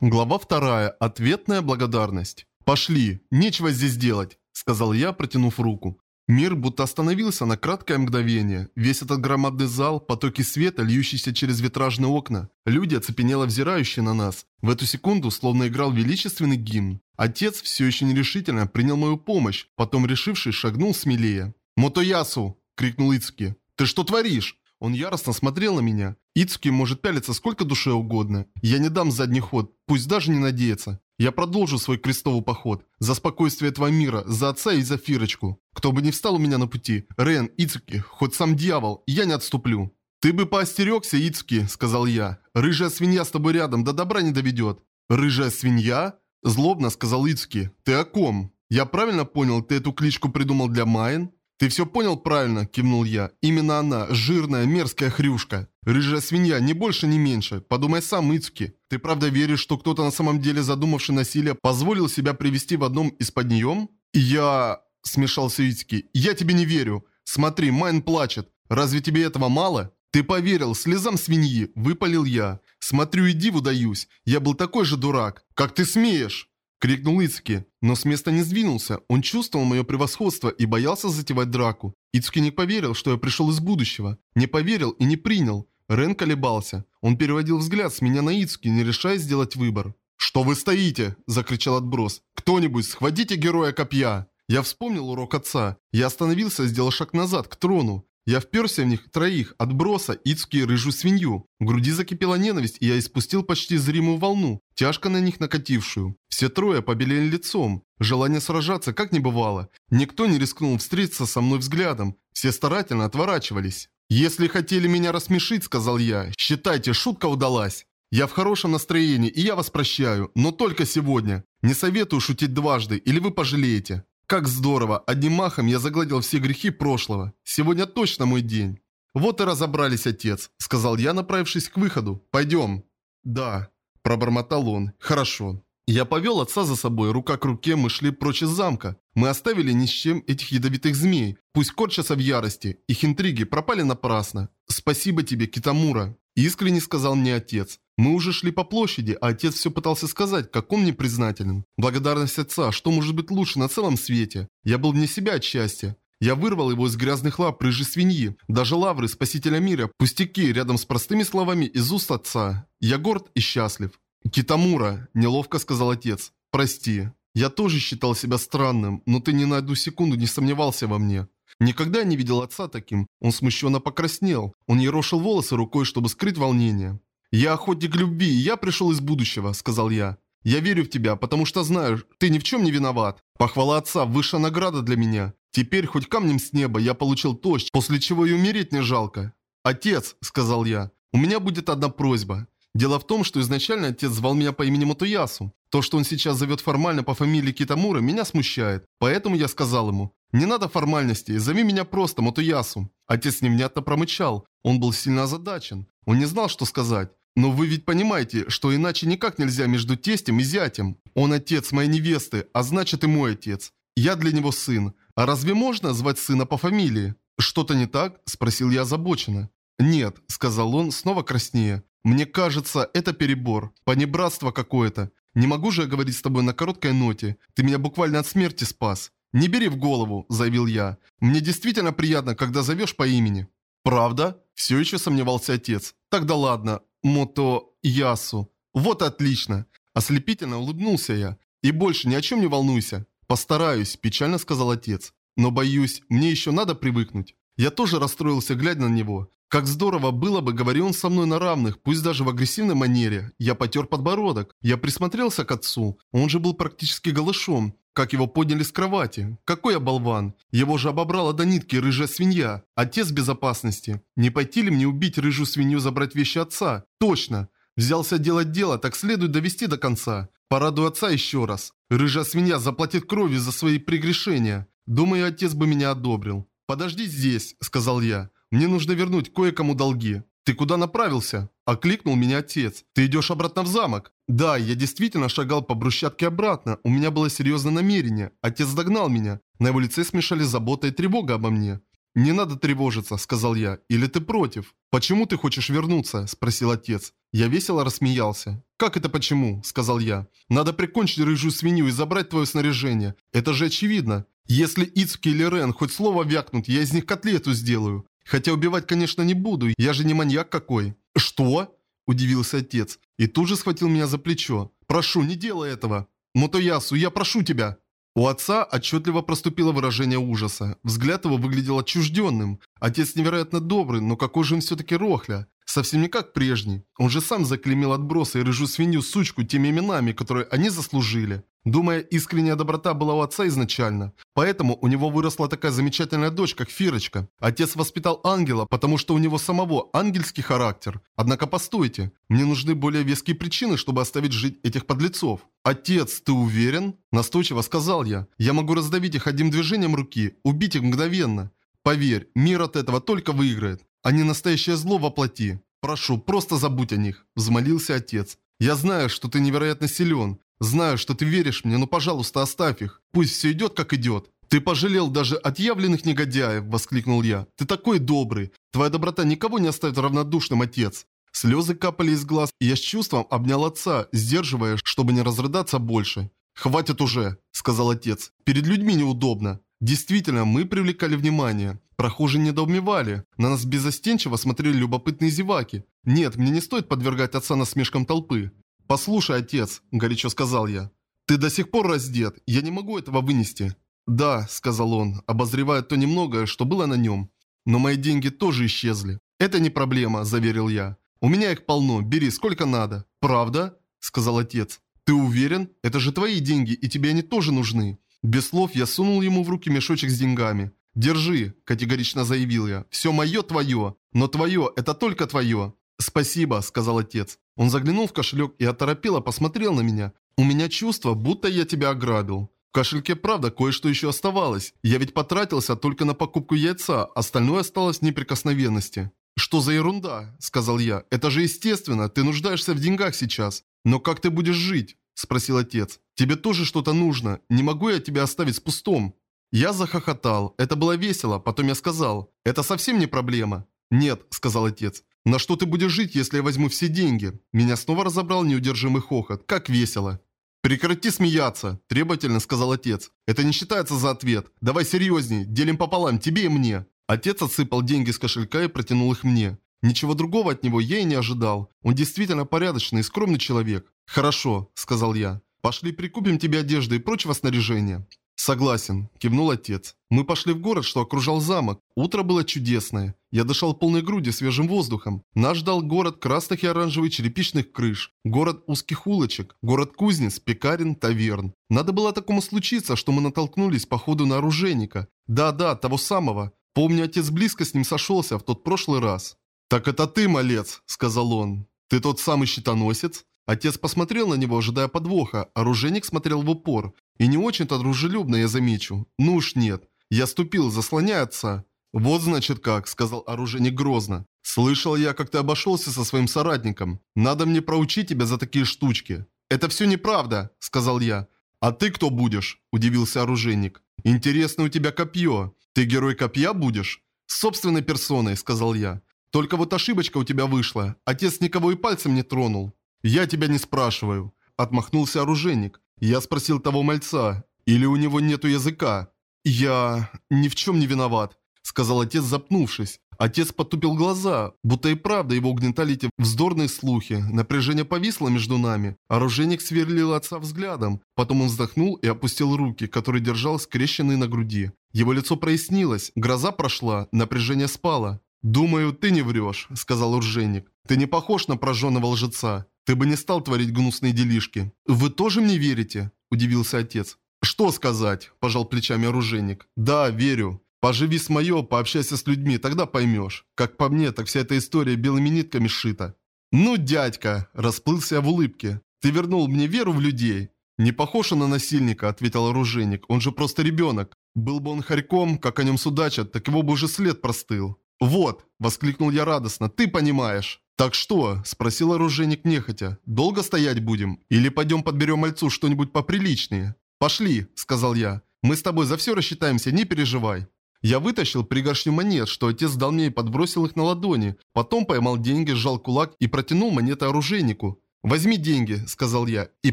Глава вторая. Ответная благодарность. «Пошли, нечего здесь делать», – сказал я, протянув руку. Мир будто остановился на краткое мгновение. Весь этот громадный зал, потоки света, льющиеся через витражные окна. Люди, оцепенело взирающие на нас. В эту секунду словно играл величественный гимн. Отец все еще нерешительно принял мою помощь, потом решившись шагнул смелее. «Мотоясу!» – крикнул Ицуки. «Ты что творишь?» Он яростно смотрел на меня. Ицуки может пялиться сколько душе угодно. Я не дам задний ход, пусть даже не надеется. Я продолжу свой крестовый поход. За спокойствие этого мира, за отца и за Фирочку. Кто бы ни встал у меня на пути, Рен, Ицуки, хоть сам дьявол, я не отступлю. «Ты бы поостерегся, Ицуки», — сказал я. «Рыжая свинья с тобой рядом, до добра не доведет». «Рыжая свинья?» — злобно сказал Ицуки. «Ты о ком? Я правильно понял, ты эту кличку придумал для Майен?» «Ты все понял правильно», – кивнул я. «Именно она, жирная, мерзкая хрюшка. Рыжая свинья, ни больше, ни меньше. Подумай сам, Ицуки. Ты правда веришь, что кто-то на самом деле, задумавший насилие, позволил себя привести в одном из поднеем?» «Я...» – смешался Ицуки. «Я тебе не верю. Смотри, Майн плачет. Разве тебе этого мало?» «Ты поверил, слезам свиньи!» – выпалил я. «Смотрю и диву даюсь. Я был такой же дурак. Как ты смеешь?» Крикнул Ицуки, но с места не сдвинулся. Он чувствовал мое превосходство и боялся затевать драку. Ицуки не поверил, что я пришел из будущего. Не поверил и не принял. Рен колебался. Он переводил взгляд с меня на Ицуки, не решая сделать выбор. «Что вы стоите?» – закричал отброс. «Кто-нибудь, схватите героя копья!» Я вспомнил урок отца. Я остановился и сделал шаг назад, к трону. Я вперся в них троих, отброса, Ицуки и рыжую свинью. В груди закипела ненависть, и я испустил почти зримую волну, тяжко на них накатившую. Все трое побелели лицом. Желание сражаться как не бывало. Никто не рискнул встретиться со мной взглядом. Все старательно отворачивались. «Если хотели меня рассмешить, — сказал я, — считайте, шутка удалась. Я в хорошем настроении, и я вас прощаю, но только сегодня. Не советую шутить дважды, или вы пожалеете. Как здорово, одним махом я загладил все грехи прошлого. Сегодня точно мой день. Вот и разобрались, отец, сказал я, направившись к выходу. Пойдем. Да, пробормотал он. Хорошо. Я повел отца за собой, рука к руке, мы шли прочь из замка. Мы оставили ни с чем этих ядовитых змей. Пусть корчатся в ярости. Их интриги пропали напрасно. Спасибо тебе, Китамура. Искренне сказал мне отец. Мы уже шли по площади, а отец все пытался сказать, как он мне признателен. Благодарность отца, что может быть лучше на целом свете? Я был вне себя от счастья. Я вырвал его из грязных лап рыжей свиньи. Даже лавры спасителя мира, пустяки рядом с простыми словами из уст отца. Я горд и счастлив. «Китамура», – неловко сказал отец, – «прости. Я тоже считал себя странным, но ты ни на одну секунду не сомневался во мне. Никогда не видел отца таким. Он смущенно покраснел. Он ерошил волосы рукой, чтобы скрыть волнение. «Я охотник любви, я пришел из будущего», — сказал я. «Я верю в тебя, потому что знаю, ты ни в чем не виноват. Похвала отца – высшая награда для меня. Теперь хоть камнем с неба я получил то, после чего и умереть не жалко». «Отец», – сказал я, – «у меня будет одна просьба. Дело в том, что изначально отец звал меня по имени Мотоясу. То, что он сейчас зовет формально по фамилии Китамура, меня смущает. Поэтому я сказал ему, не надо формальностей, зови меня просто Мотоясу. Отец невнятно промычал. Он был сильно озадачен. Он не знал, что сказать. Но вы ведь понимаете, что иначе никак нельзя между тестем и зятем. Он отец моей невесты, а значит и мой отец. Я для него сын. А разве можно звать сына по фамилии? Что-то не так? Спросил я озабоченно. Нет, сказал он, снова краснее. Мне кажется, это перебор. Понебратство какое-то. Не могу же я говорить с тобой на короткой ноте. Ты меня буквально от смерти спас. «Не бери в голову», – заявил я. «Мне действительно приятно, когда зовешь по имени». «Правда?» – все еще сомневался отец. «Тогда ладно, Мото Ясу. Вот отлично. Ослепительно улыбнулся я. И больше ни о чем не волнуйся. Постараюсь, печально сказал отец. Но боюсь, мне еще надо привыкнуть. Я тоже расстроился, глядя на него. Как здорово было бы, говорил он со мной на равных, пусть даже в агрессивной манере. Я потер подбородок. Я присмотрелся к отцу. Он же был практически голышом. Как его подняли с кровати. Какой я болван. Его же обобрала до нитки рыжая свинья. Отец безопасности. Не пойти ли мне убить рыжую свинью, забрать вещи отца? Точно. Взялся делать дело, так следует довести до конца. Порадую отца еще раз. Рыжая свинья заплатит кровью за свои прегрешения. Думаю, отец бы меня одобрил. «Подожди здесь», — сказал я. «Мне нужно вернуть кое-кому долги». «Ты куда направился?» – окликнул меня отец. «Ты идешь обратно в замок?» «Да, я действительно шагал по брусчатке обратно. У меня было серьезное намерение. Отец догнал меня. На его лице смешали забота и тревога обо мне. «Не надо тревожиться», — сказал я. «Или ты против?» «Почему ты хочешь вернуться?» — спросил отец. Я весело рассмеялся. «Как это почему?» – сказал я. «Надо прикончить рыжую свинью и забрать твое снаряжение. Это же очевидно. Если Ицуки или Рен хоть слово вякнут, я из них котлету сделаю. Хотя убивать, конечно, не буду, я же не маньяк какой». «Что?» – удивился отец. И тут же схватил меня за плечо. «Прошу, не делай этого!» «Мотоясу, я прошу тебя!» У отца отчетливо проступило выражение ужаса. Взгляд его выглядел отчужденным. Отец невероятно добрый, но какой же он все-таки рохля. Совсем не как прежний. Он же сам заклеймил отбросы и рыжую свинью сучку теми именами, которые они заслужили. Думая, искренняя доброта была у отца изначально. Поэтому у него выросла такая замечательная дочь, как Фирочка. Отец воспитал ангела, потому что у него самого ангельский характер. Однако постойте, мне нужны более веские причины, чтобы оставить жить этих подлецов. «Отец, ты уверен?» – настойчиво сказал я. «Я могу раздавить их одним движением руки, убить их мгновенно. Поверь, мир от этого только выиграет. Они настоящее зло воплоти. Прошу, просто забудь о них», – взмолился отец. «Я знаю, что ты невероятно силен. Знаю, что ты веришь мне, но, пожалуйста, оставь их. Пусть все идет, как идет». «Ты пожалел даже отъявленных негодяев!» – воскликнул я. «Ты такой добрый! Твоя доброта никого не оставит равнодушным, отец!» Слезы капали из глаз, и я с чувством обнял отца, сдерживая, чтобы не разрыдаться больше. «Хватит уже!» – сказал отец. «Перед людьми неудобно!» Действительно, мы привлекали внимание. Прохожие недоумевали. На нас безостенчиво смотрели любопытные зеваки. Нет, мне не стоит подвергать отца насмешкам толпы. «Послушай, отец», – горячо сказал я. «Ты до сих пор раздет. Я не могу этого вынести». «Да», – сказал он, обозревая то немногое, что было на нем. «Но мои деньги тоже исчезли». «Это не проблема», – заверил я. «У меня их полно. Бери, сколько надо». «Правда?» – сказал отец. «Ты уверен? Это же твои деньги, и тебе они тоже нужны». Без слов я сунул ему в руки мешочек с деньгами. «Держи», – категорично заявил я. «Все мое твое, но твое – это только твое». «Спасибо», – сказал отец. Он заглянул в кошелек и оторопело посмотрел на меня. «У меня чувство, будто я тебя ограбил». В кошельке, правда, кое-что еще оставалось. Я ведь потратился только на покупку яйца, остальное осталось в неприкосновенности. «Что за ерунда?» – сказал я. «Это же естественно, ты нуждаешься в деньгах сейчас. Но как ты будешь жить?» – спросил отец. «Тебе тоже что-то нужно. Не могу я тебя оставить с пустом». Я захохотал. Это было весело. Потом я сказал, это совсем не проблема. «Нет», – сказал отец. «На что ты будешь жить, если я возьму все деньги?» Меня снова разобрал неудержимый хохот. Как весело. «Прекрати смеяться», – требовательно сказал отец. «Это не считается за ответ. Давай серьезней, делим пополам, тебе и мне». Отец отсыпал деньги с кошелька и протянул их мне. Ничего другого от него я и не ожидал. Он действительно порядочный и скромный человек. «Хорошо», – сказал я. «Пошли прикупим тебе одежды и прочего снаряжения». «Согласен», – кивнул отец. Мы пошли в город, что окружал замок. Утро было чудесное. Я дышал полной груди свежим воздухом. Нас ждал город красных и оранжевых черепичных крыш, город узких улочек, город кузнец, пекарен, таверн. Надо было такому случиться, что мы натолкнулись по ходу на оружейника. Да-да, того самого. Помню, отец близко с ним сошелся в тот прошлый раз. «Так это ты, малец», – сказал он. «Ты тот самый щитоносец?» Отец посмотрел на него, ожидая подвоха. Оружейник смотрел в упор. И не очень-то дружелюбно, я замечу. Ну уж нет. Я ступил, заслоняя отца. «Вот значит как», — сказал оружейник грозно. «Слышал я, как ты обошелся со своим соратником. Надо мне проучить тебя за такие штучки». «Это все неправда», — сказал я. «А ты кто будешь?» – удивился оружейник. «Интересно у тебя копье. Ты герой копья будешь?» «Собственной персоной», – сказал я. «Только вот ошибочка у тебя вышла. Отец никого и пальцем не тронул». «Я тебя не спрашиваю», – отмахнулся оружейник. «Я спросил того мальца. Или у него нету языка?» «Я... ни в чем не виноват», – сказал отец, запнувшись. Отец потупил глаза, будто и правда его угнетали эти вздорные слухи. Напряжение повисло между нами. Оружейник сверлил отца взглядом. Потом он вздохнул и опустил руки, которые держал скрещенные на груди. Его лицо прояснилось, гроза прошла, напряжение спало. «Думаю, ты не врешь», – сказал оружейник. «Ты не похож на прожженного лжеца. Ты бы не стал творить гнусные делишки. Вы тоже мне верите? Удивился отец. Что сказать? Пожал плечами оружейник. Да, верю. Поживи с моё, пообщайся с людьми, тогда поймешь. Как по мне, так вся эта история белыми нитками сшита. Ну, дядька, расплылся в улыбке. Ты вернул мне веру в людей. Не похож на насильника, ответил оружейник. Он же просто ребенок. Был бы он хорьком, как о нем судачат, так его бы уже след простыл. «Вот!» – воскликнул я радостно. «Ты понимаешь!» «Так что?» – спросил оружейник нехотя. «Долго стоять будем? Или пойдем подберем мальцу что-нибудь поприличнее?» «Пошли», – сказал я. «Мы с тобой за все рассчитаемся, не переживай». Я вытащил пригоршню монет, что отец дал мне и подбросил их на ладони. Потом поймал деньги, сжал кулак и протянул монеты оружейнику. «Возьми деньги», – сказал я, – «и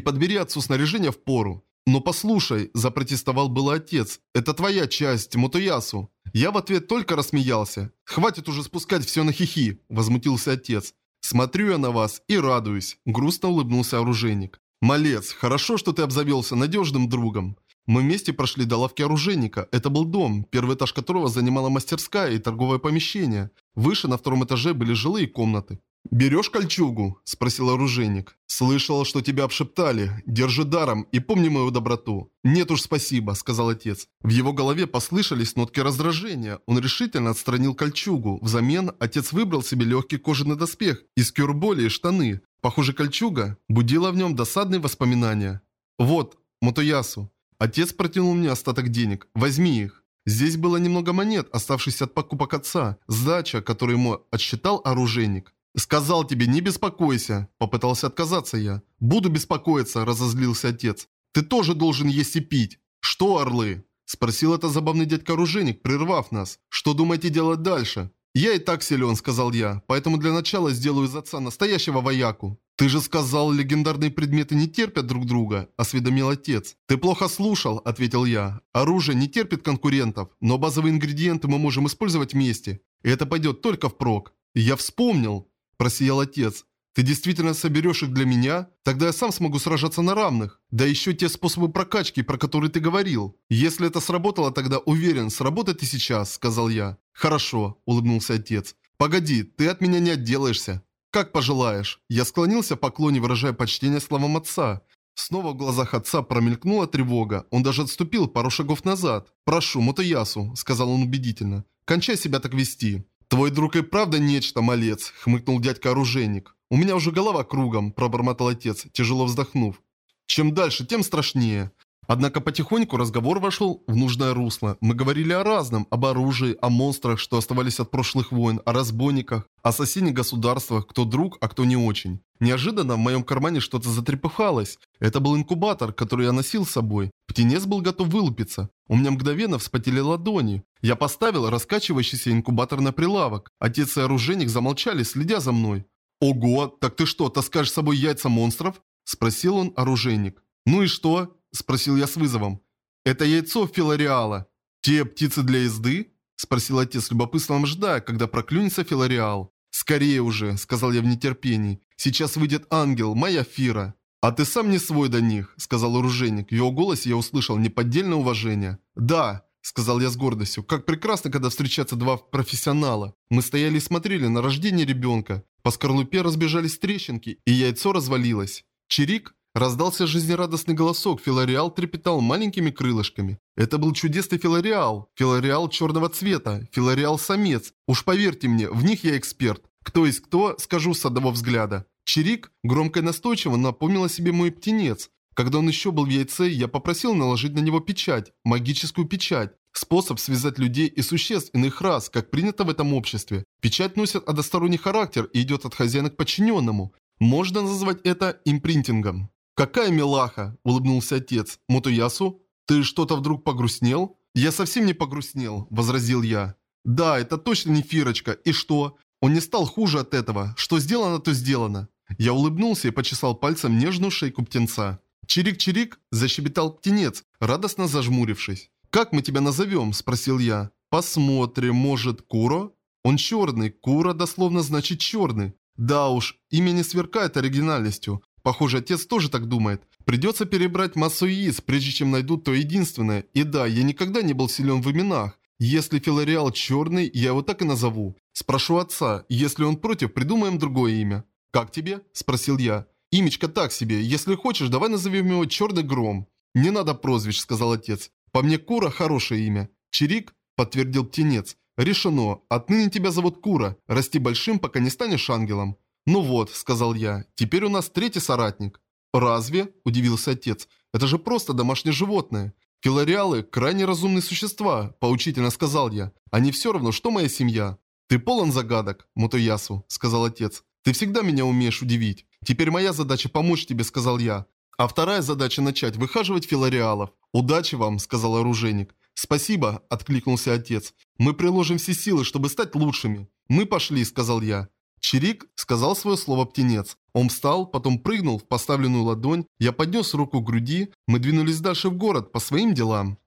подбери отцу снаряжение в пору». «Но послушай», – запротестовал был отец, – «это твоя часть, Мотоясу». Я в ответ только рассмеялся. «Хватит уже спускать все на хихи», – возмутился отец. «Смотрю я на вас и радуюсь», – грустно улыбнулся оружейник. «Малец, хорошо, что ты обзавелся надежным другом. Мы вместе прошли до лавки оружейника. Это был дом, первый этаж которого занимала мастерская и торговое помещение. Выше на втором этаже были жилые комнаты. «Берешь кольчугу?» – спросил оружейник. «Слышал, что тебя обшептали. Держи даром и помни мою доброту». «Нет уж, спасибо», – сказал отец. В его голове послышались нотки раздражения. Он решительно отстранил кольчугу. Взамен отец выбрал себе легкий кожаный доспех из кюрболи и штаны. Похоже, кольчуга будила в нем досадные воспоминания. «Вот, Мотоясу». Отец протянул мне остаток денег. «Возьми их». Здесь было немного монет, оставшихся от покупок отца, сдача, которую ему отсчитал оружейник. «Сказал тебе, не беспокойся!» Попытался отказаться я. «Буду беспокоиться!» – разозлился отец. «Ты тоже должен есть и пить!» «Что, орлы?» – спросил это забавный дядька-оружейник, прервав нас. «Что думаете делать дальше?» «Я и так силен», – сказал я, «поэтому для начала сделаю из отца настоящего вояку». «Ты же сказал, легендарные предметы не терпят друг друга», – осведомил отец. «Ты плохо слушал», – ответил я. «Оружие не терпит конкурентов, но базовые ингредиенты мы можем использовать вместе. И это пойдет только впрок». «Я вспомнил», Просиял отец. Ты действительно соберешь их для меня? Тогда я сам смогу сражаться на равных. Да еще те способы прокачки, про которые ты говорил. Если это сработало, тогда уверен, сработает и сейчас, сказал я. Хорошо, улыбнулся отец. Погоди, ты от меня не отделаешься. Как пожелаешь. Я склонился в поклоне, выражая почтение словам отца. Снова в глазах отца промелькнула тревога. Он даже отступил пару шагов назад. «Прошу, Мотоясу», — сказал он убедительно. «Кончай себя так вести. «Твой друг и правда нечто, малец», — хмыкнул дядька-оружейник. «У меня уже голова кругом», — пробормотал отец, тяжело вздохнув. «Чем дальше, тем страшнее». Однако потихоньку разговор вошел в нужное русло. Мы говорили о разном, об оружии, о монстрах, что оставались от прошлых войн, о разбойниках, о соседних государствах, кто друг, а кто не очень. Неожиданно в моем кармане что-то затрепыхалось. Это был инкубатор, который я носил с собой. Птенец был готов вылупиться. У меня мгновенно вспотели ладони. Я поставил раскачивающийся инкубатор на прилавок. Отец и оружейник замолчали, следя за мной. «Ого, так ты что, таскаешь с собой яйца монстров?» Спросил он оружейник. «Ну и что?» Спросил я с вызовом. «Это яйцо филариала. Те птицы для езды?» Спросил отец с любопытством, ждая, когда проклюнется филариал. «Скорее уже», — сказал я в нетерпении. «Сейчас выйдет ангел, моя Фира». «А ты сам не свой до них», — сказал оружейник. В его голосе я услышал неподдельное уважение. «Да», — сказал я с гордостью. «Как прекрасно, когда встречаются два профессионала. Мы стояли и смотрели на рождение ребенка. По скорлупе разбежались трещинки, и яйцо развалилось. Чирик Раздался жизнерадостный голосок, Филариал трепетал маленькими крылышками. Это был чудесный Филариал. Филариал черного цвета. Филариал-самец. Уж поверьте мне, в них я эксперт. Кто есть кто, скажу с одного взгляда. Чирик громко и настойчиво напомнил о себе мой птенец. Когда он еще был в яйце, я попросил наложить на него печать, магическую печать. Способ связать людей и существ иных рас, как принято в этом обществе. Печать носит односторонний характер и идет от хозяина к подчиненному. Можно назвать это импринтингом. «Какая милаха!» – улыбнулся отец. «Мотоясу, ты что-то вдруг погрустнел?» «Я совсем не погрустнел», – возразил я. «Да, это точно не Фирочка. И что? Он не стал хуже от этого. Что сделано, то сделано». Я улыбнулся и почесал пальцем нежную шейку птенца. «Чирик-чирик!» – защебетал птенец, радостно зажмурившись. «Как мы тебя назовем?» – спросил я. «Посмотрим, может, Куро?» «Он черный, Куро дословно значит черный». Да уж, имя не сверкает оригинальностью. Похоже, отец тоже так думает. Придется перебрать массу яиц, прежде чем найдут то единственное. И да, я никогда не был силен в именах. Если Филариал черный, я его так и назову. Спрошу отца, если он против, придумаем другое имя. «Как тебе?» – спросил я. «Имечко так себе. Если хочешь, давай назовем его Черный Гром». «Не надо прозвищ», – сказал отец. «По мне Кура – хорошее имя». «Чирик?» – подтвердил птенец. «Решено. Отныне тебя зовут Кура. Расти большим, пока не станешь ангелом». «Ну вот», — сказал я, — «теперь у нас третий соратник». «Разве?» – удивился отец. «Это же просто домашнее животное. Филариалы – крайне разумные существа», – поучительно сказал я. «Они все равно, что моя семья». «Ты полон загадок, Мутоясу», – сказал отец. «Ты всегда меня умеешь удивить. Теперь моя задача помочь тебе», – сказал я. «А вторая задача – начать выхаживать филариалов». «Удачи вам», – сказал оружейник. «Спасибо», – откликнулся отец. «Мы приложим все силы, чтобы стать лучшими». «Мы пошли», – сказал я. Чирик сказал свое слово птенец. Он встал, потом прыгнул в поставленную ладонь. Я поднес руку к груди. Мы двинулись дальше в город по своим делам.